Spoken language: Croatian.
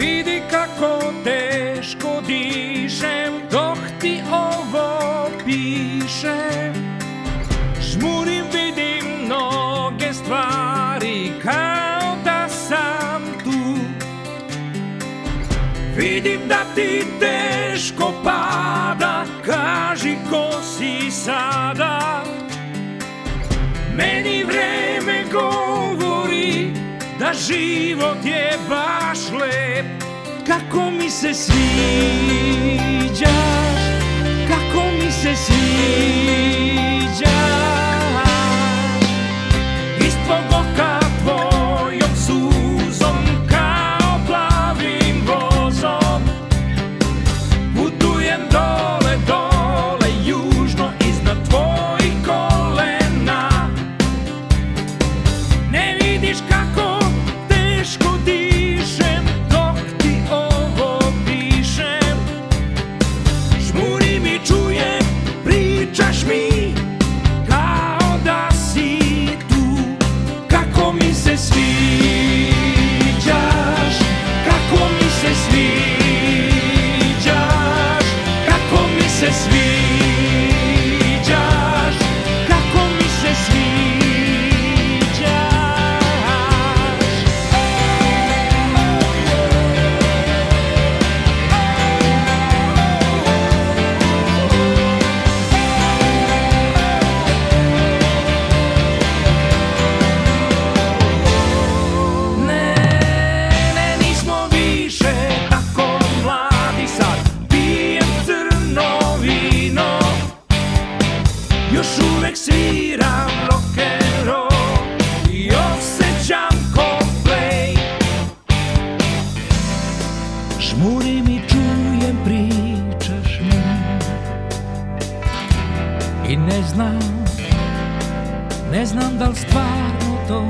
Vidi kako teško dišem dok ti ovo pišem. Žmurim vidim mnoge stvari kao da sam tu. Vidim da ti teško pada Kaži ko si sada. Meni vreme govori Život je baš lep Kako mi se sviđaš Kako mi se sviđaš ne znam, ne znam da li stvarno to